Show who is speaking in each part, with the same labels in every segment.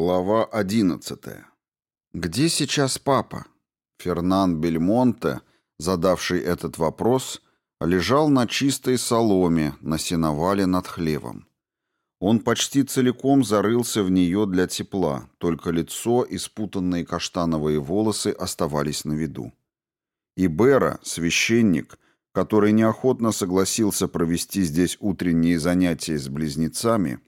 Speaker 1: Глава 11. Где сейчас папа? Фернан Бельмонте, задавший этот вопрос, лежал на чистой соломе на сеновале над хлевом. Он почти целиком зарылся в нее для тепла, только лицо и спутанные каштановые волосы оставались на виду. И Бера, священник, который неохотно согласился провести здесь утренние занятия с близнецами,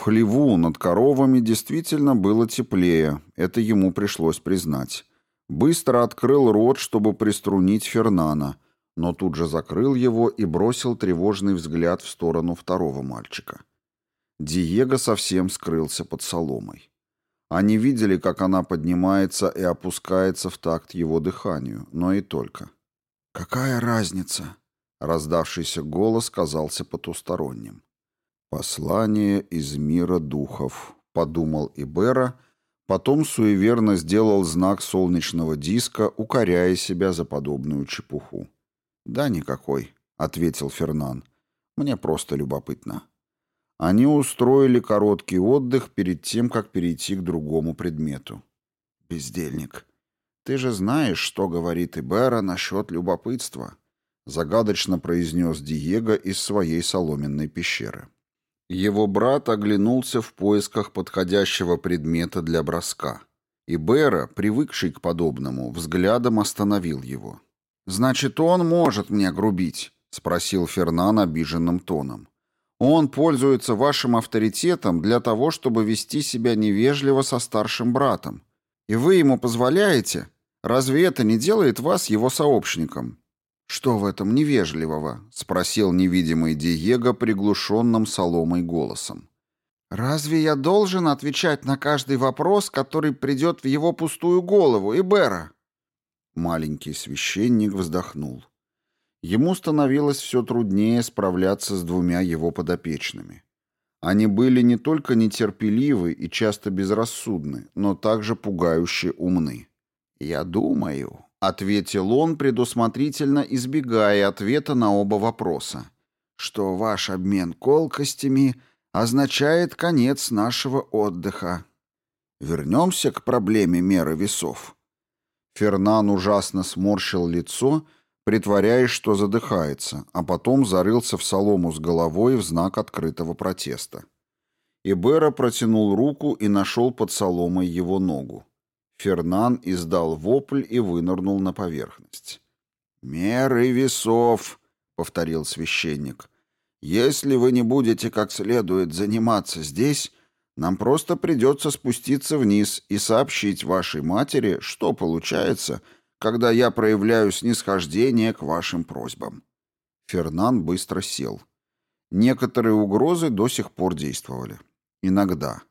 Speaker 1: в хлеву над коровами действительно было теплее, это ему пришлось признать. Быстро открыл рот, чтобы приструнить Фернана, но тут же закрыл его и бросил тревожный взгляд в сторону второго мальчика. Диего совсем скрылся под соломой. Они видели, как она поднимается и опускается в такт его дыханию, но и только. «Какая разница?» — раздавшийся голос казался потусторонним. «Послание из мира духов», — подумал Ибера, потом суеверно сделал знак солнечного диска, укоряя себя за подобную чепуху. «Да никакой», — ответил Фернан. «Мне просто любопытно». Они устроили короткий отдых перед тем, как перейти к другому предмету. «Бездельник, ты же знаешь, что говорит Ибера насчет любопытства», — загадочно произнес Диего из своей соломенной пещеры. Его брат оглянулся в поисках подходящего предмета для броска. И Бера, привыкший к подобному, взглядом остановил его. «Значит, он может мне грубить?» — спросил Фернан обиженным тоном. «Он пользуется вашим авторитетом для того, чтобы вести себя невежливо со старшим братом. И вы ему позволяете? Разве это не делает вас его сообщником?» «Что в этом невежливого?» — спросил невидимый Диего приглушенным соломой голосом. «Разве я должен отвечать на каждый вопрос, который придет в его пустую голову, Ибера?» Маленький священник вздохнул. Ему становилось все труднее справляться с двумя его подопечными. Они были не только нетерпеливы и часто безрассудны, но также пугающе умны. «Я думаю», — ответил он, предусмотрительно избегая ответа на оба вопроса, «что ваш обмен колкостями означает конец нашего отдыха. Вернемся к проблеме меры весов». Фернан ужасно сморщил лицо, притворяясь, что задыхается, а потом зарылся в солому с головой в знак открытого протеста. Ибера протянул руку и нашел под соломой его ногу. Фернан издал вопль и вынырнул на поверхность. «Меры весов», — повторил священник. «Если вы не будете как следует заниматься здесь, нам просто придется спуститься вниз и сообщить вашей матери, что получается, когда я проявляю снисхождение к вашим просьбам». Фернан быстро сел. Некоторые угрозы до сих пор действовали. Иногда.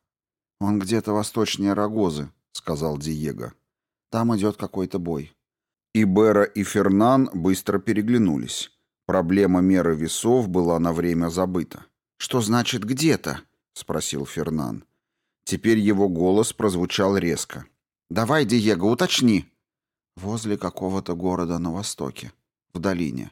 Speaker 1: «Он где-то восточнее Рогозы», — сказал Диего. «Там идет какой-то бой». И Бера, и Фернан быстро переглянулись. Проблема меры весов была на время забыта. «Что значит «где-то»?» — спросил Фернан. Теперь его голос прозвучал резко. «Давай, Диего, уточни». «Возле какого-то города на востоке, в долине».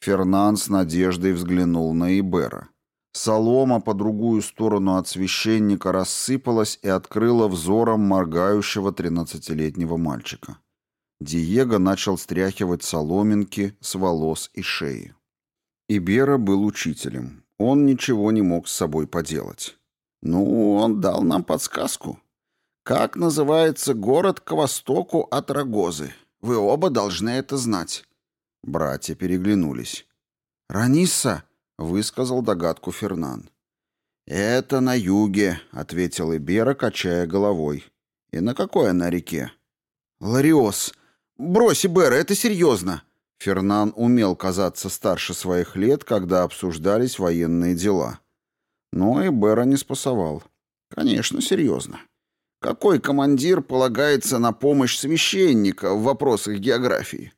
Speaker 1: Фернан с надеждой взглянул на Ибера. Солома по другую сторону от священника рассыпалась и открыла взором моргающего тринадцатилетнего мальчика. Диего начал стряхивать соломинки с волос и шеи. Ибера был учителем. Он ничего не мог с собой поделать. «Ну, он дал нам подсказку. Как называется город к востоку от Рогозы? Вы оба должны это знать». Братья переглянулись. «Ранисса!» — высказал догадку Фернан. «Это на юге», — ответил Ибера, качая головой. «И на какой она реке?» «Лариос! Брось, Ибера, это серьезно!» Фернан умел казаться старше своих лет, когда обсуждались военные дела. Но Ибера не спасовал. «Конечно, серьезно. Какой командир полагается на помощь священника в вопросах географии?»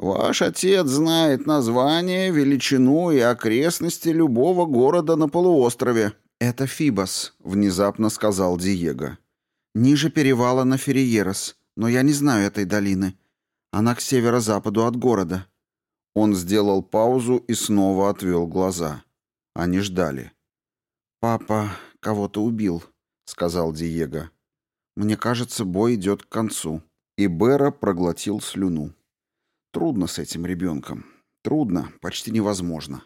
Speaker 1: Ваш отец знает название, величину и окрестности любого города на полуострове. Это Фибос, внезапно сказал Диего. Ниже перевала на Ферриерос, но я не знаю этой долины. Она к северо-западу от города. Он сделал паузу и снова отвел глаза. Они ждали. «Папа кого-то убил», — сказал Диего. «Мне кажется, бой идет к концу». И Бера проглотил слюну. Трудно с этим ребенком. Трудно, почти невозможно.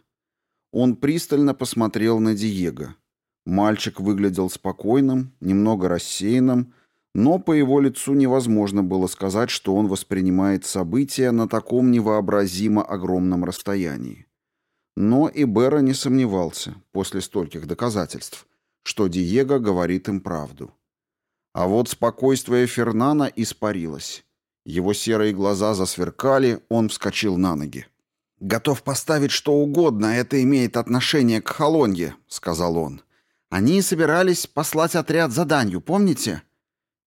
Speaker 1: Он пристально посмотрел на Диего. Мальчик выглядел спокойным, немного рассеянным, но по его лицу невозможно было сказать, что он воспринимает события на таком невообразимо огромном расстоянии. Но и Бера не сомневался, после стольких доказательств, что Диего говорит им правду. А вот спокойствие Фернана испарилось. Его серые глаза засверкали, он вскочил на ноги. «Готов поставить что угодно, это имеет отношение к Холонье», — сказал он. «Они собирались послать отряд за данью, помните?»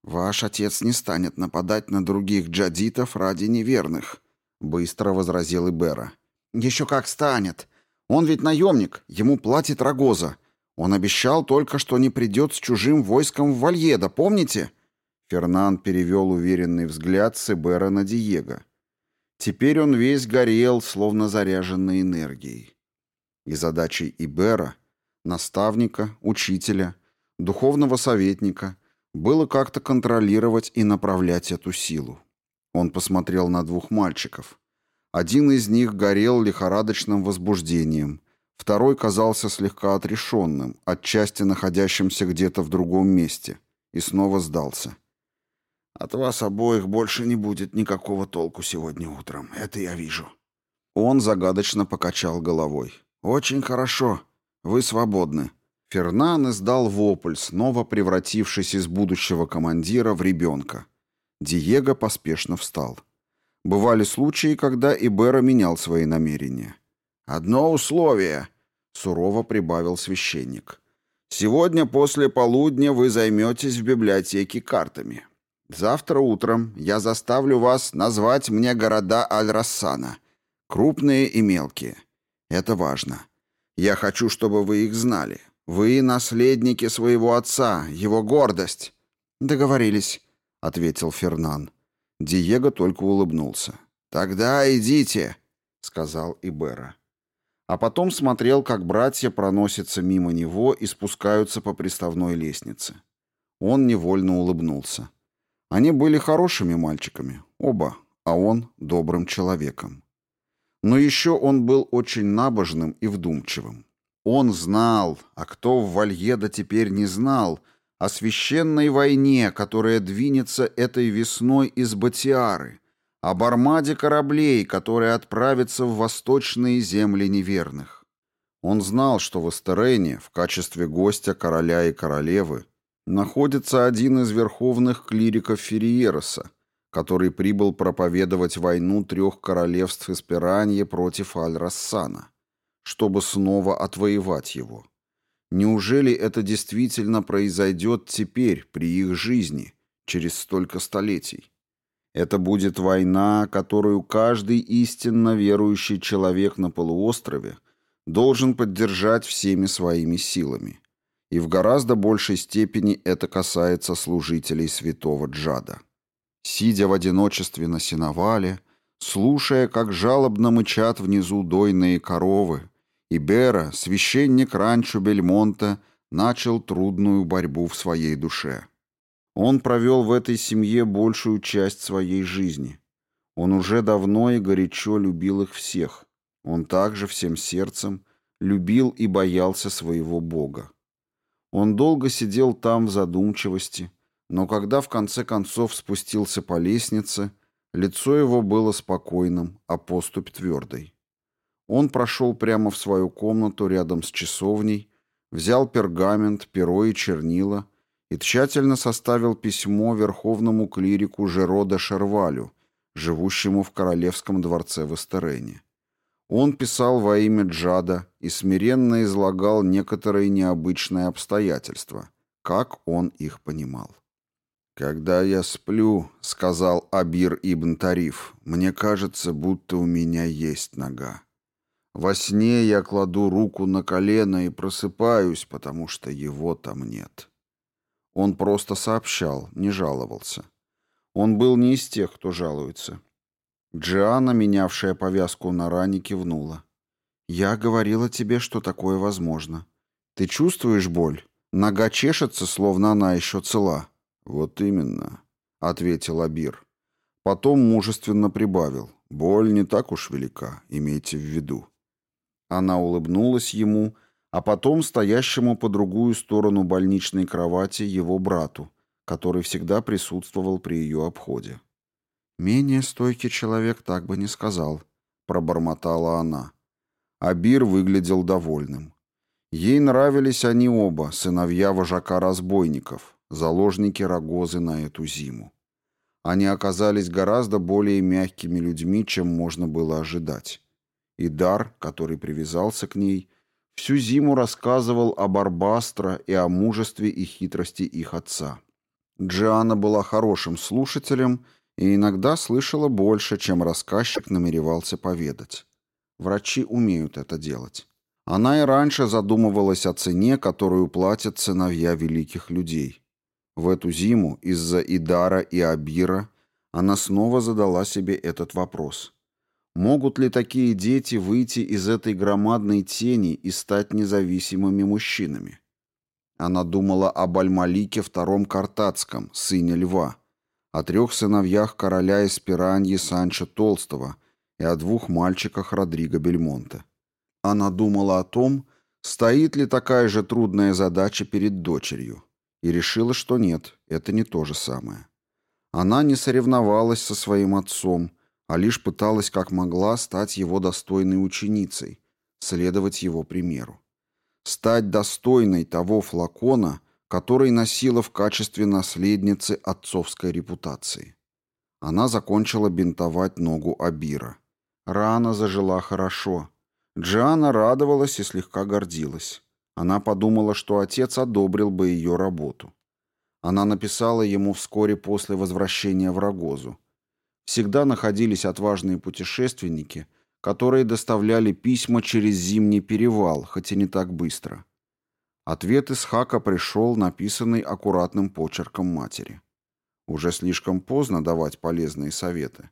Speaker 1: «Ваш отец не станет нападать на других джадитов ради неверных», — быстро возразил Ибера. «Еще как станет. Он ведь наемник, ему платит Рогоза. Он обещал только, что не придет с чужим войском в Вальеда, помните?» Фернан перевел уверенный взгляд с Ибера на Диего. Теперь он весь горел, словно заряженной энергией. И задачей Ибера, наставника, учителя, духовного советника, было как-то контролировать и направлять эту силу. Он посмотрел на двух мальчиков. Один из них горел лихорадочным возбуждением, второй казался слегка отрешенным, отчасти находящимся где-то в другом месте, и снова сдался. «От вас обоих больше не будет никакого толку сегодня утром, это я вижу». Он загадочно покачал головой. «Очень хорошо. Вы свободны». Фернан издал вопль, снова превратившись из будущего командира в ребенка. Диего поспешно встал. Бывали случаи, когда Ибера менял свои намерения. «Одно условие», — сурово прибавил священник. «Сегодня после полудня вы займетесь в библиотеке картами. Завтра утром я заставлю вас назвать мне города Аль-Рассана, крупные и мелкие. Это важно. Я хочу, чтобы вы их знали. Вы наследники своего отца, его гордость. Договорились, ответил Фернан. Диего только улыбнулся. Тогда идите, сказал Ибера. А потом смотрел, как братья проносятся мимо него и спускаются по приставной лестнице. Он невольно улыбнулся. Они были хорошими мальчиками, оба, а он добрым человеком. Но еще он был очень набожным и вдумчивым. Он знал, а кто в Вальеда теперь не знал, о священной войне, которая двинется этой весной из Батиары, об армаде кораблей, которые отправятся в восточные земли неверных. Он знал, что в Эстерене, в качестве гостя короля и королевы, находится один из верховных клириков Ферриероса, который прибыл проповедовать войну трех королевств Эсперанье против Аль-Рассана чтобы снова отвоевать его. Неужели это действительно произойдет теперь, при их жизни, через столько столетий? Это будет война, которую каждый истинно верующий человек на полуострове должен поддержать всеми своими силами. И в гораздо большей степени это касается служителей святого Джада. Сидя в одиночестве на сеновале, слушая, как жалобно мычат внизу дойные коровы, и Бера, священник ранчо Бельмонта, начал трудную борьбу в своей душе. Он провел в этой семье большую часть своей жизни. Он уже давно и горячо любил их всех. Он также всем сердцем любил и боялся своего Бога. Он долго сидел там в задумчивости, но когда в конце концов спустился по лестнице, лицо его было спокойным, а поступь твердой. Он прошел прямо в свою комнату рядом с часовней, взял пергамент, перо и чернила и тщательно составил письмо верховному клирику Жерода Шервалю, живущему в королевском дворце в Эстерене. Он писал во имя Джада и смиренно излагал некоторые необычные обстоятельства, как он их понимал. «Когда я сплю, — сказал Абир ибн Тариф, — мне кажется, будто у меня есть нога. Во сне я кладу руку на колено и просыпаюсь, потому что его там нет. Он просто сообщал, не жаловался. Он был не из тех, кто жалуется. Джиана, менявшая повязку на ране, кивнула. «Я говорила тебе, что такое возможно. Ты чувствуешь боль? Нога чешется, словно она еще цела. Вот именно, ответил Абир. Потом мужественно прибавил. Боль не так уж велика, имейте в виду. Она улыбнулась ему, а потом стоящему по другую сторону больничной кровати его брату, который всегда присутствовал при ее обходе. «Менее стойкий человек так бы не сказал», — пробормотала она. Абир выглядел довольным. Ей нравились они оба, сыновья вожака разбойников, заложники Рогозы на эту зиму. Они оказались гораздо более мягкими людьми, чем можно было ожидать. И Дар, который привязался к ней, всю зиму рассказывал об Арбастро и о мужестве и хитрости их отца. Джиана была хорошим слушателем и иногда слышала больше, чем рассказчик намеревался поведать. Врачи умеют это делать. Она и раньше задумывалась о цене, которую платят сыновья великих людей. В эту зиму из-за Идара и Абира она снова задала себе этот вопрос. Могут ли такие дети выйти из этой громадной тени и стать независимыми мужчинами? Она думала об Аль-Малике II Картацком, сыне льва, о трех сыновьях короля из Пираньи Санчо Толстого и о двух мальчиках Родриго Бельмонте. Она думала о том, стоит ли такая же трудная задача перед дочерью и решила, что нет, это не то же самое. Она не соревновалась со своим отцом, а лишь пыталась как могла стать его достойной ученицей, следовать его примеру. Стать достойной того флакона, который носила в качестве наследницы отцовской репутации. Она закончила бинтовать ногу Абира. Рана зажила хорошо. Джиана радовалась и слегка гордилась. Она подумала, что отец одобрил бы ее работу. Она написала ему вскоре после возвращения в Рогозу. Всегда находились отважные путешественники, которые доставляли письма через зимний перевал, хоть и не так быстро. Ответ из Хака пришел, написанный аккуратным почерком матери. Уже слишком поздно давать полезные советы.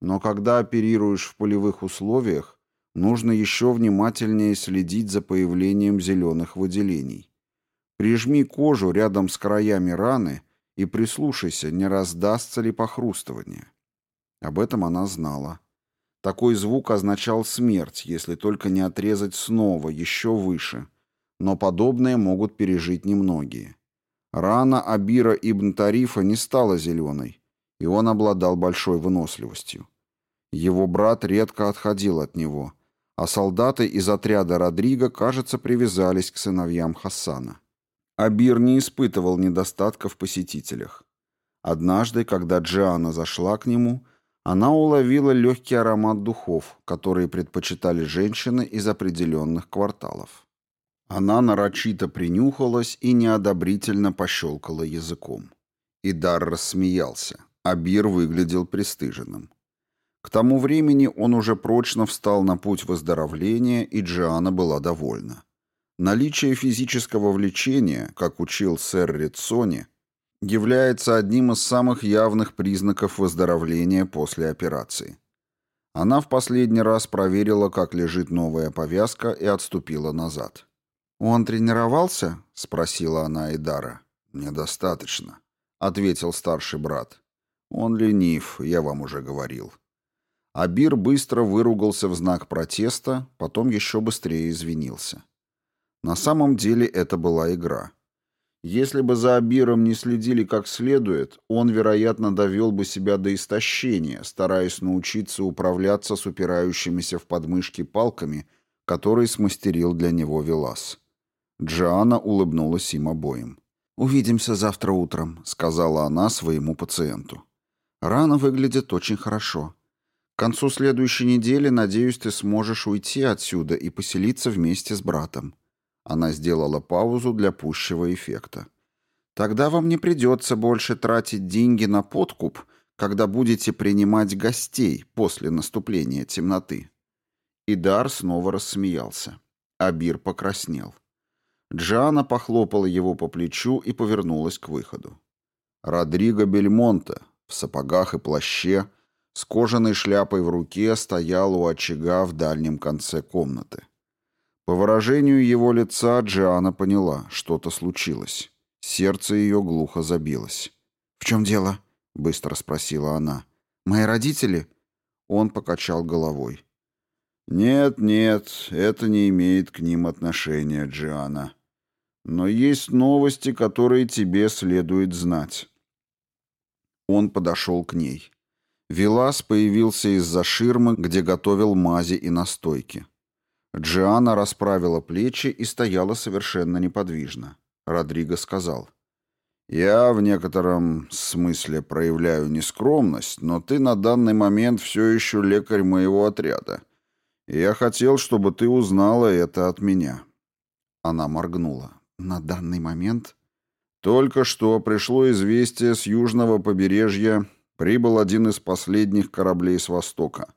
Speaker 1: Но когда оперируешь в полевых условиях, нужно еще внимательнее следить за появлением зеленых выделений. Прижми кожу рядом с краями раны и прислушайся, не раздастся ли похрустывание. Об этом она знала. Такой звук означал смерть, если только не отрезать снова, еще выше. Но подобное могут пережить немногие. Рана Абира ибн Тарифа не стала зеленой, и он обладал большой выносливостью. Его брат редко отходил от него – а солдаты из отряда Родриго, кажется, привязались к сыновьям Хасана. Абир не испытывал недостатка в посетителях. Однажды, когда Джиана зашла к нему, она уловила легкий аромат духов, которые предпочитали женщины из определенных кварталов. Она нарочито принюхалась и неодобрительно пощелкала языком. Идар рассмеялся. Абир выглядел пристыженным. К тому времени он уже прочно встал на путь выздоровления, и Джиана была довольна. Наличие физического влечения, как учил сэр Рицони, является одним из самых явных признаков выздоровления после операции. Она в последний раз проверила, как лежит новая повязка, и отступила назад. «Он тренировался?» — спросила она Эдара. «Недостаточно», — ответил старший брат. «Он ленив, я вам уже говорил». Абир быстро выругался в знак протеста, потом еще быстрее извинился. На самом деле это была игра. Если бы за Абиром не следили как следует, он, вероятно, довел бы себя до истощения, стараясь научиться управляться с упирающимися в подмышки палками, которые смастерил для него Велас. Джиана улыбнулась им обоим. «Увидимся завтра утром», — сказала она своему пациенту. «Рана выглядит очень хорошо. К концу следующей недели, надеюсь, ты сможешь уйти отсюда и поселиться вместе с братом». Она сделала паузу для пущего эффекта. «Тогда вам не придется больше тратить деньги на подкуп, когда будете принимать гостей после наступления темноты». Идар снова рассмеялся. Абир покраснел. Джана похлопала его по плечу и повернулась к выходу. Родриго Бельмонте в сапогах и плаще – с кожаной шляпой в руке стоял у очага в дальнем конце комнаты. По выражению его лица Джиана поняла, что-то случилось. Сердце ее глухо забилось.
Speaker 2: «В чем дело?» — быстро спросила она. «Мои родители?»
Speaker 1: Он покачал головой. «Нет, нет, это не имеет к ним отношения, Джиана. Но есть новости, которые тебе следует знать». Он подошел к ней. Вилас появился из-за ширмы, где готовил мази и настойки. Джиана расправила плечи и стояла совершенно неподвижно. Родриго сказал. «Я в некотором смысле проявляю нескромность, но ты на данный момент все еще лекарь моего отряда. И я хотел, чтобы ты узнала это от меня». Она моргнула. «На данный момент?» «Только что пришло известие с южного побережья. Прибыл один из последних кораблей с востока.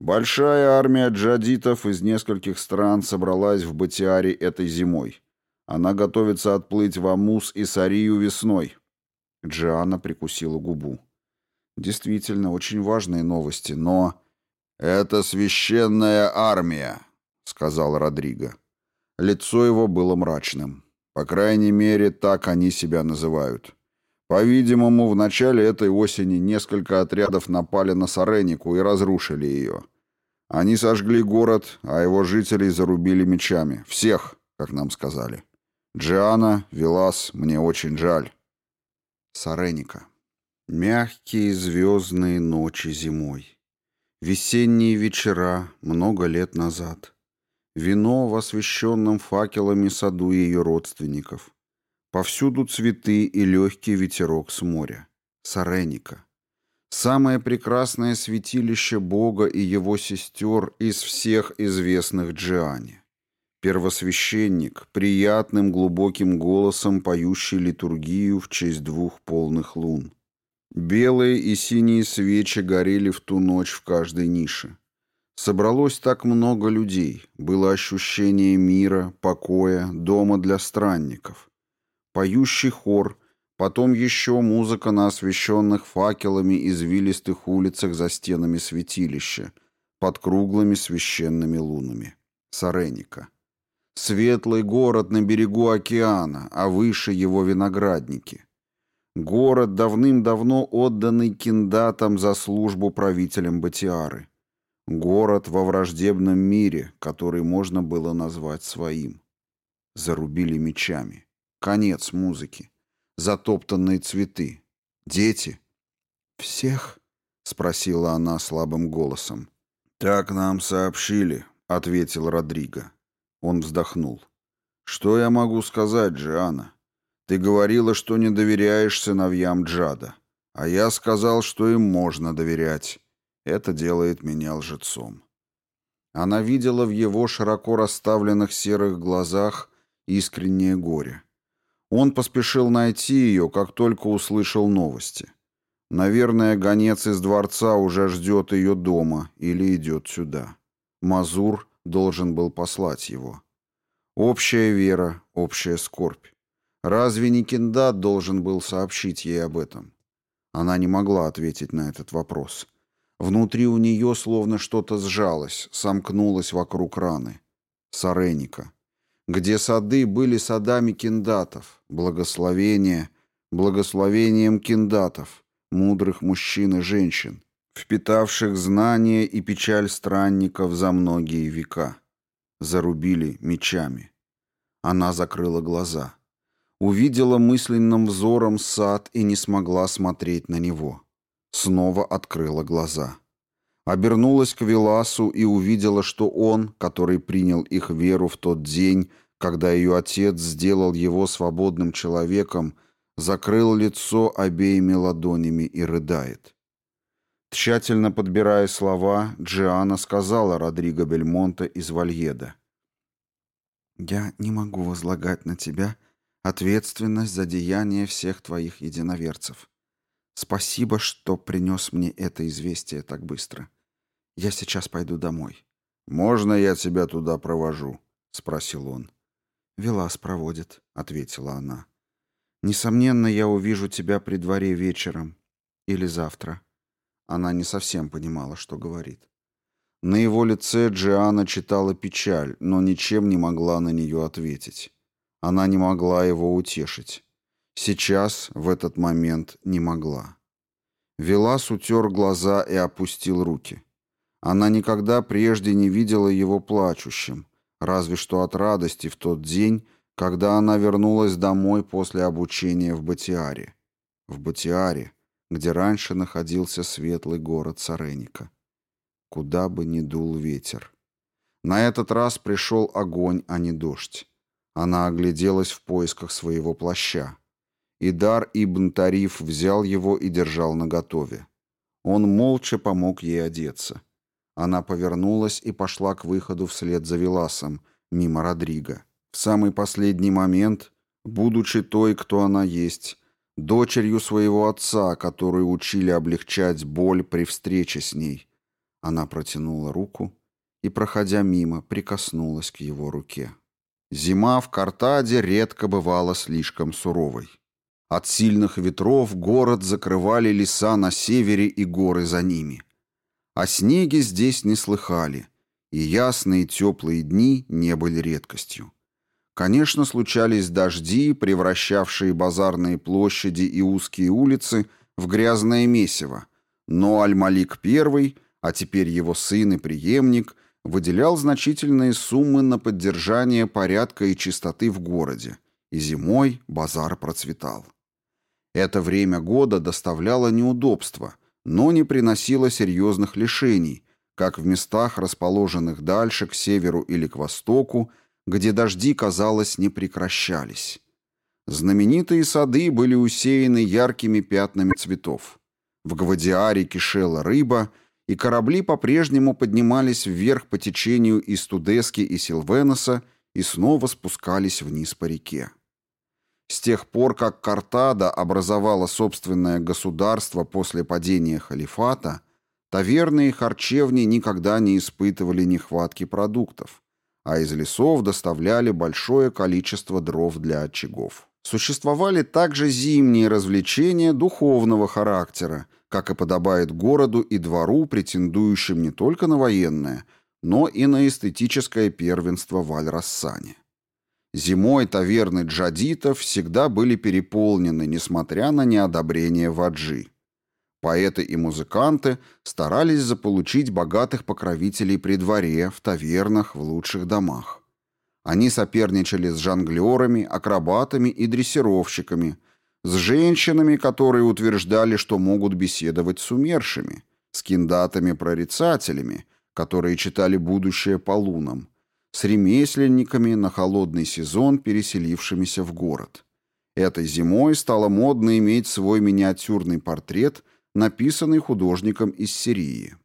Speaker 1: Большая армия джадитов из нескольких стран собралась в Батиаре этой зимой. Она готовится отплыть в Амус и Сарию весной. Джиана прикусила губу. Действительно, очень важные новости, но... «Это священная армия», — сказал Родриго. Лицо его было мрачным. По крайней мере, так они себя называют. По-видимому, в начале этой осени несколько отрядов напали на Саренику и разрушили ее. Они сожгли город, а его жителей зарубили мечами. Всех, как нам сказали. Джиана, Вилас, мне очень жаль.
Speaker 2: Сареника. Мягкие звездные ночи зимой. Весенние вечера много лет назад. Вино в освещенном факелами саду ее родственников. Повсюду цветы и легкий ветерок с моря. Сареника. Самое прекрасное святилище Бога и его сестер из всех известных Джиане. Первосвященник, приятным глубоким голосом поющий литургию в честь двух полных лун. Белые и синие свечи горели в ту ночь в каждой нише. Собралось так много людей, было ощущение мира, покоя, дома для странников. Поющий хор, потом еще музыка на освещенных факелами извилистых улицах за стенами святилища, под круглыми священными лунами. Сареника. Светлый город на берегу океана, а выше его виноградники. Город, давным-давно отданный киндатам за службу правителям Батиары. Город во враждебном мире, который можно было назвать своим. Зарубили мечами. Конец музыки. Затоптанные цветы. Дети. «Всех?» — спросила она слабым голосом. «Так нам сообщили», — ответил Родриго. Он вздохнул. «Что я могу сказать, Джиана? Ты говорила, что не доверяешь сыновьям Джада. А я сказал, что им можно доверять. Это делает меня лжецом». Она видела в его широко расставленных серых глазах искреннее горе. Он поспешил найти ее, как только услышал новости. Наверное, гонец из дворца уже ждет ее дома или идет сюда. Мазур должен был послать его. Общая вера, общая скорбь. Разве не Киндат должен был сообщить ей об этом? Она не могла ответить на этот вопрос. Внутри у нее словно что-то сжалось, сомкнулось вокруг раны. Сареника. Где сады были садами киндатов, благословение, благословением киндатов, мудрых мужчин и женщин, впитавших знания и печаль странников за многие века. Зарубили мечами. Она закрыла глаза. Увидела мысленным взором сад и не смогла смотреть на него. Снова открыла глаза. Обернулась к Веласу и увидела, что он, который принял их веру в тот день, когда ее отец сделал его свободным человеком, закрыл лицо обеими ладонями и рыдает. Тщательно подбирая слова, Джиана сказала Родриго Бельмонте из Вальеда. «Я не могу возлагать на тебя ответственность за деяния всех твоих единоверцев. Спасибо, что принес мне это известие так быстро. Я сейчас пойду домой». «Можно я тебя туда провожу?» — спросил он. «Велас проводит», — ответила она. «Несомненно, я увижу тебя при дворе вечером или завтра». Она не совсем понимала, что говорит.
Speaker 1: На его лице Джиана читала печаль, но ничем не могла на нее ответить. Она не могла его утешить. Сейчас, в этот момент, не могла. Велас утер глаза и опустил руки. Она никогда прежде не видела его плачущим, разве что от радости в тот день, когда она вернулась домой после обучения в Батиаре. В Батиаре, где раньше находился светлый город Сареника. Куда бы ни дул ветер. На этот раз пришел огонь, а не дождь. Она огляделась в поисках своего плаща. Идар ибн Тариф взял его и держал наготове. Он молча помог ей одеться. Она повернулась и пошла к выходу вслед за Веласом, мимо Родриго. В самый последний момент, будучи той, кто она есть, дочерью своего отца, которую учили облегчать боль при встрече с ней, она протянула руку и, проходя мимо, прикоснулась к его руке. Зима в Картаде редко бывала слишком суровой. От сильных ветров город закрывали леса на севере и горы за ними. О снеге здесь не слыхали, и ясные теплые дни не были редкостью. Конечно, случались дожди, превращавшие базарные площади и узкие улицы в грязное месиво, но Аль-Малик I, а теперь его сын и преемник, выделял значительные суммы на поддержание порядка и чистоты в городе, и зимой базар процветал. Это время года доставляло неудобства – но не приносило серьезных лишений, как в местах, расположенных дальше, к северу или к востоку, где дожди, казалось, не прекращались. Знаменитые сады были усеяны яркими пятнами цветов. В Гвадиаре кишела рыба, и корабли по-прежнему поднимались вверх по течению из Тудески и Силвеноса и снова спускались вниз по реке. С тех пор, как Картада образовала собственное государство после падения халифата, таверны и харчевни никогда не испытывали нехватки продуктов, а из лесов доставляли большое количество дров для очагов. Существовали также зимние развлечения духовного характера, как и подобает городу и двору, претендующим не только на военное, но и на эстетическое первенство в Аль-Рассане. Зимой таверны джадитов всегда были переполнены, несмотря на неодобрение ваджи. Поэты и музыканты старались заполучить богатых покровителей при дворе, в тавернах, в лучших домах. Они соперничали с жонглерами, акробатами и дрессировщиками, с женщинами, которые утверждали, что могут беседовать с умершими, с киндатами-прорицателями, которые читали будущее по лунам, с ремесленниками на холодный сезон, переселившимися в город. Этой зимой стало модно иметь свой миниатюрный портрет, написанный художником из Сирии.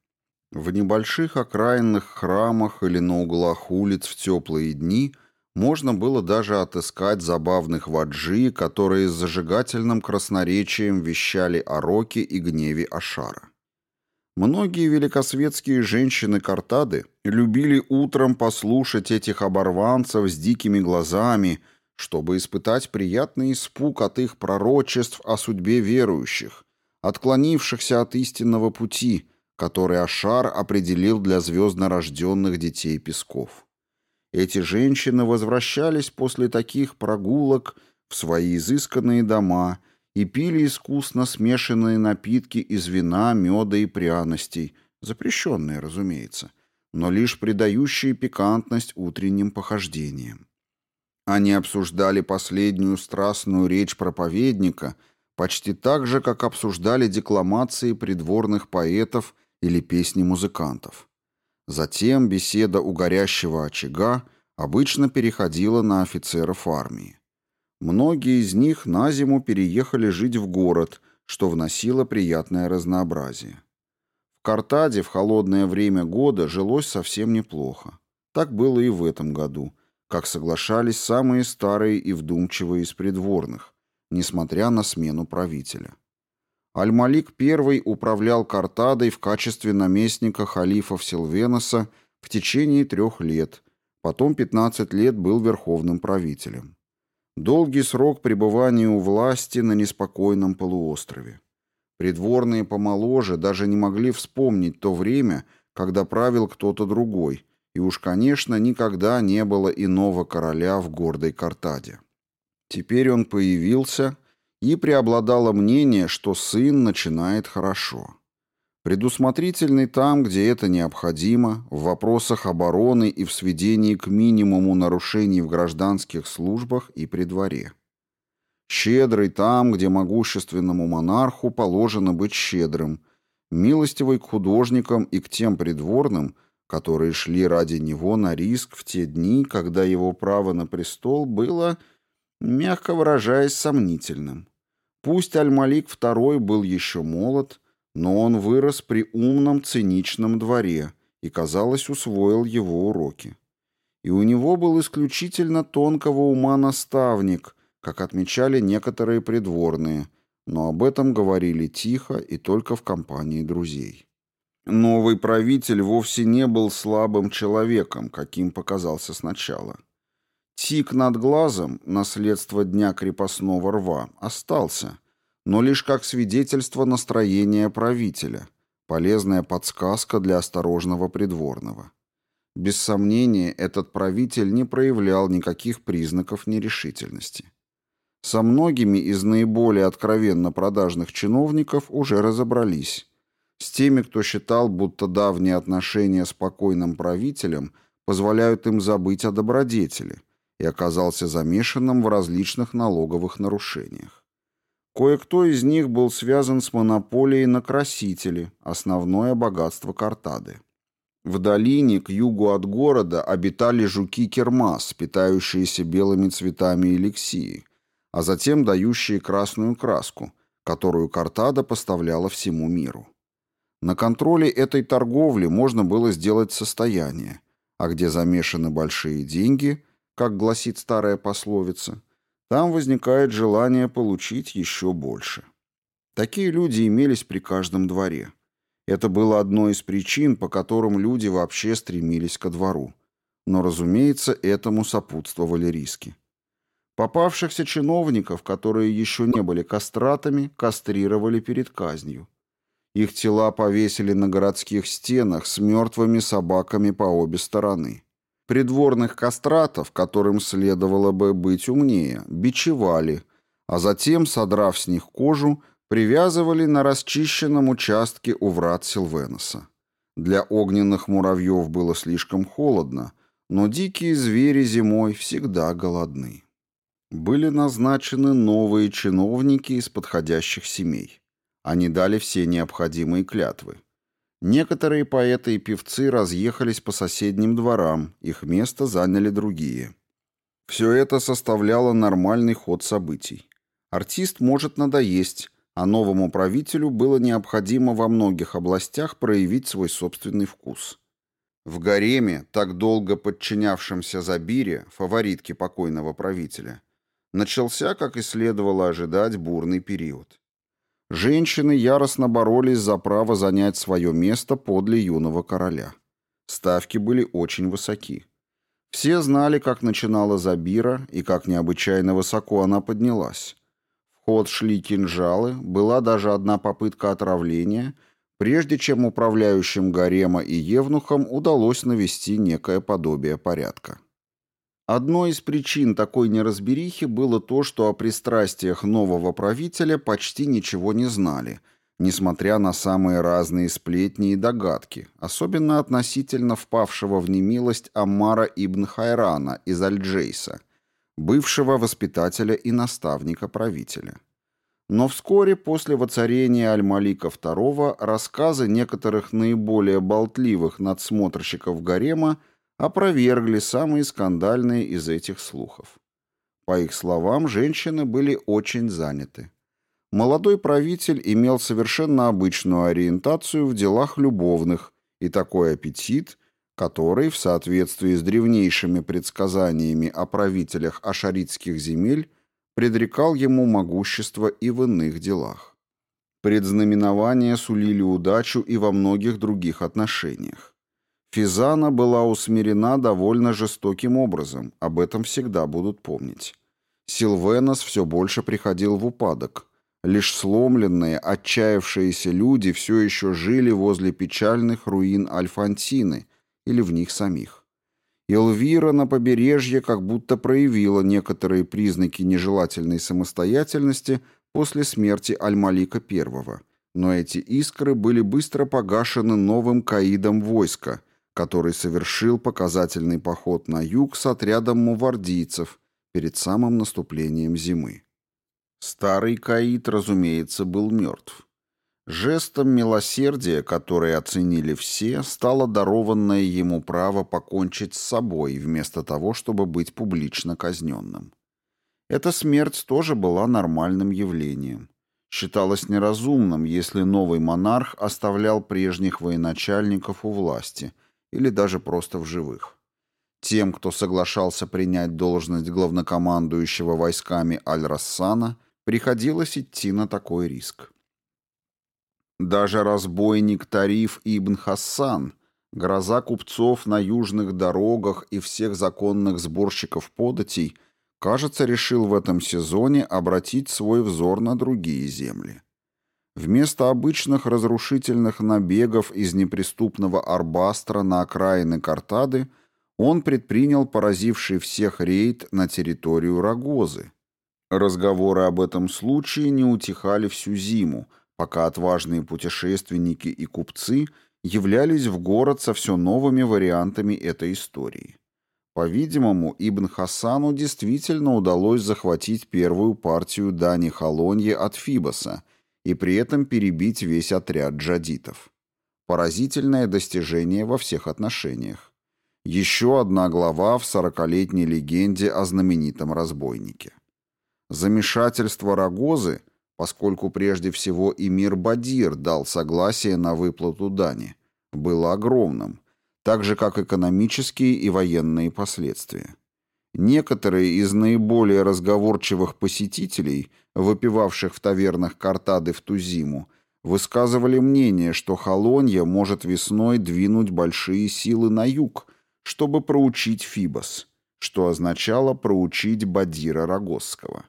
Speaker 1: В небольших окраинных храмах или на углах улиц в теплые дни можно было даже отыскать забавных ваджи, которые с зажигательным красноречием вещали о роке и гневе Ашара. Многие великосветские женщины Картады любили утром послушать этих оборванцев с дикими глазами, чтобы испытать приятный испуг от их пророчеств о судьбе верующих, отклонившихся от истинного пути, который Ашар определил для звезднорожденных детей песков. Эти женщины возвращались после таких прогулок в свои изысканные дома и пили искусно смешанные напитки из вина, меда и пряностей, запрещенные, разумеется, но лишь придающие пикантность утренним похождениям. Они обсуждали последнюю страстную речь проповедника почти так же, как обсуждали декламации придворных поэтов или песни музыкантов. Затем беседа у горящего очага обычно переходила на офицеров армии. Многие из них на зиму переехали жить в город, что вносило приятное разнообразие. В Картаде в холодное время года жилось совсем неплохо. Так было и в этом году, как соглашались самые старые и вдумчивые из придворных, несмотря на смену правителя. Аль-Малик I управлял Картадой в качестве наместника халифов Силвеноса в течение трех лет, потом 15 лет был верховным правителем. Долгий срок пребывания у власти на неспокойном полуострове. Придворные помоложе даже не могли вспомнить то время, когда правил кто-то другой, и уж, конечно, никогда не было иного короля в гордой Картаде. Теперь он появился, и преобладало мнение, что сын начинает хорошо. Предусмотрительный там, где это необходимо, в вопросах обороны и в сведении к минимуму нарушений в гражданских службах и при дворе. Щедрый там, где могущественному монарху положено быть щедрым, милостивый к художникам и к тем придворным, которые шли ради него на риск в те дни, когда его право на престол было, мягко выражаясь, сомнительным. Пусть Аль-Малик II был еще молод, но он вырос при умном, циничном дворе и, казалось, усвоил его уроки. И у него был исключительно тонкого ума наставник, как отмечали некоторые придворные, но об этом говорили тихо и только в компании друзей. Новый правитель вовсе не был слабым человеком, каким показался сначала. Тик над глазом, наследство дня крепостного рва, остался, но лишь как свидетельство настроения правителя, полезная подсказка для осторожного придворного. Без сомнения, этот правитель не проявлял никаких признаков нерешительности. Со многими из наиболее откровенно продажных чиновников уже разобрались. С теми, кто считал, будто давние отношения с покойным правителем позволяют им забыть о добродетели, и оказался замешанным в различных налоговых нарушениях. Кое-кто из них был связан с монополией на красители, основное богатство Картады. В долине к югу от города обитали жуки-кермас, питающиеся белыми цветами эликсии, а затем дающие красную краску, которую Картада поставляла всему миру. На контроле этой торговли можно было сделать состояние, а где замешаны большие деньги, как гласит старая пословица, там возникает желание получить еще больше. Такие люди имелись при каждом дворе. Это было одной из причин, по которым люди вообще стремились ко двору. Но, разумеется, этому сопутствовали риски. Попавшихся чиновников, которые еще не были кастратами, кастрировали перед казнью. Их тела повесили на городских стенах с мертвыми собаками по обе стороны. Придворных кастратов, которым следовало бы быть умнее, бичевали, а затем, содрав с них кожу, привязывали на расчищенном участке у врат Силвеноса. Для огненных муравьев было слишком холодно, но дикие звери зимой всегда голодны были назначены новые чиновники из подходящих семей. Они дали все необходимые клятвы. Некоторые поэты и певцы разъехались по соседним дворам, их место заняли другие. Все это составляло нормальный ход событий. Артист может надоесть, а новому правителю было необходимо во многих областях проявить свой собственный вкус. В гареме, так долго подчинявшемся Забире, фаворитке покойного правителя, начался, как и следовало ожидать, бурный период. Женщины яростно боролись за право занять свое место подле юного короля. Ставки были очень высоки. Все знали, как начинала Забира и как необычайно высоко она поднялась. В ход шли кинжалы, была даже одна попытка отравления, прежде чем управляющим гарема и евнухам удалось навести некое подобие порядка. Одной из причин такой неразберихи было то, что о пристрастиях нового правителя почти ничего не знали, несмотря на самые разные сплетни и догадки, особенно относительно впавшего в немилость Аммара ибн Хайрана из Аль-Джейса, бывшего воспитателя и наставника правителя. Но вскоре после воцарения Аль-Малика II рассказы некоторых наиболее болтливых надсмотрщиков гарема опровергли самые скандальные из этих слухов. По их словам, женщины были очень заняты. Молодой правитель имел совершенно обычную ориентацию в делах любовных и такой аппетит, который, в соответствии с древнейшими предсказаниями о правителях ашаритских земель, предрекал ему могущество и в иных делах. Предзнаменования сулили удачу и во многих других отношениях. Физана была усмирена довольно жестоким образом, об этом всегда будут помнить. Силвенос все больше приходил в упадок. Лишь сломленные, отчаявшиеся люди все еще жили возле печальных руин Альфантины или в них самих. Элвира на побережье как будто проявила некоторые признаки нежелательной самостоятельности после смерти Аль-Малика I, но эти искры были быстро погашены новым каидом войска, который совершил показательный поход на юг с отрядом мувардийцев перед самым наступлением зимы. Старый каид, разумеется, был мертв. Жестом милосердия, который оценили все, стало дарованное ему право покончить с собой, вместо того, чтобы быть публично казненным. Эта смерть тоже была нормальным явлением. Считалось неразумным, если новый монарх оставлял прежних военачальников у власти или даже просто в живых. Тем, кто соглашался принять должность главнокомандующего войсками Аль-Рассана, приходилось идти на такой риск. Даже разбойник Тариф Ибн Хассан, гроза купцов на южных дорогах и всех законных сборщиков податей – кажется, решил в этом сезоне обратить свой взор на другие земли. Вместо обычных разрушительных набегов из неприступного Арбастра на окраины Картады он предпринял поразивший всех рейд на территорию Рогозы. Разговоры об этом случае не утихали всю зиму, пока отважные путешественники и купцы являлись в город со все новыми вариантами этой истории. По-видимому, Ибн Хасану действительно удалось захватить первую партию дани Халонье от Фибоса и при этом перебить весь отряд джадитов. Поразительное достижение во всех отношениях. Еще одна глава в сорокалетней легенде о знаменитом разбойнике. Замешательство Рогозы, поскольку прежде всего Эмир Бадир дал согласие на выплату дани, было огромным – так же как экономические и военные последствия. Некоторые из наиболее разговорчивых посетителей, выпивавших в тавернах Картады в ту зиму, высказывали мнение, что Холонья может весной двинуть большие силы на юг, чтобы проучить Фибос, что означало проучить Бадира Рогосского.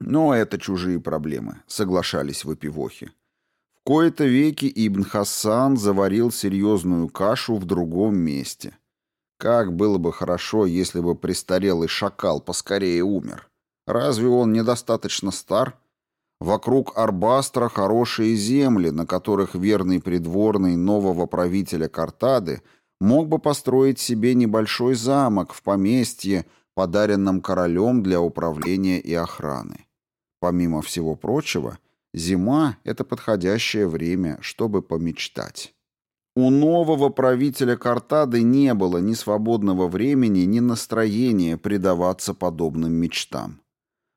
Speaker 1: Но это чужие проблемы, соглашались выпивохи кои-то веки Ибн Хасан заварил серьезную кашу в другом месте. Как было бы хорошо, если бы престарелый шакал поскорее умер. Разве он недостаточно стар? Вокруг Арбастра хорошие земли, на которых верный придворный нового правителя Картады мог бы построить себе небольшой замок в поместье, подаренном королем для управления и охраны. Помимо всего прочего, Зима — это подходящее время, чтобы помечтать. У нового правителя Картады не было ни свободного времени, ни настроения предаваться подобным мечтам.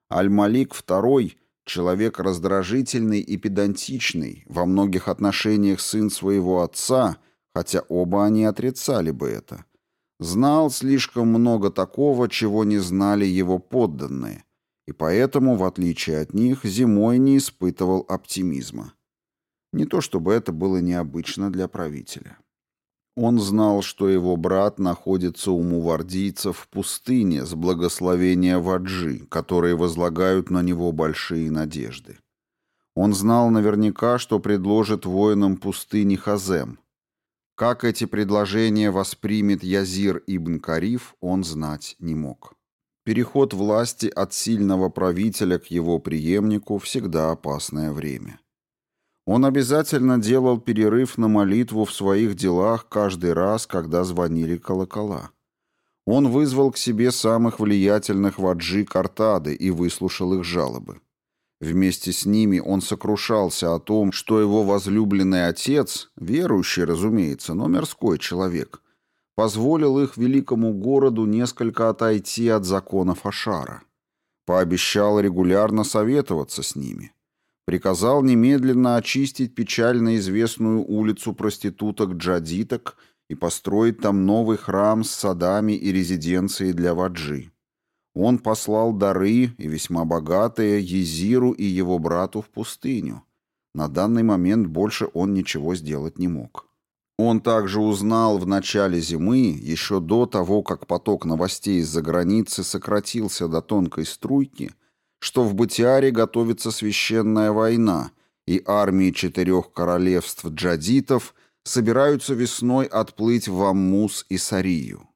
Speaker 1: Аль-Малик II — человек раздражительный и педантичный, во многих отношениях сын своего отца, хотя оба они отрицали бы это. Знал слишком много такого, чего не знали его подданные, и поэтому, в отличие от них, зимой не испытывал оптимизма. Не то чтобы это было необычно для правителя. Он знал, что его брат находится у мувардийцев в пустыне с благословения Ваджи, которые возлагают на него большие надежды. Он знал наверняка, что предложит воинам пустыни Хазем. Как эти предложения воспримет Язир ибн Кариф, он знать не мог. Переход власти от сильного правителя к его преемнику всегда опасное время. Он обязательно делал перерыв на молитву в своих делах каждый раз, когда звонили колокола. Он вызвал к себе самых влиятельных ваджи Картады и выслушал их жалобы. Вместе с ними он сокрушался о том, что его возлюбленный отец, верующий, разумеется, но мирской человек, позволил их великому городу несколько отойти от законов Ашара. Пообещал регулярно советоваться с ними. Приказал немедленно очистить печально известную улицу проституток-джадиток и построить там новый храм с садами и резиденцией для ваджи. Он послал дары, и весьма богатые, Езиру и его брату в пустыню. На данный момент больше он ничего сделать не мог. Он также узнал в начале зимы, еще до того, как поток новостей из-за границы сократился до тонкой струйки, что в Батиаре готовится священная война, и армии четырех королевств джадитов собираются весной отплыть в Аммус и Сарию.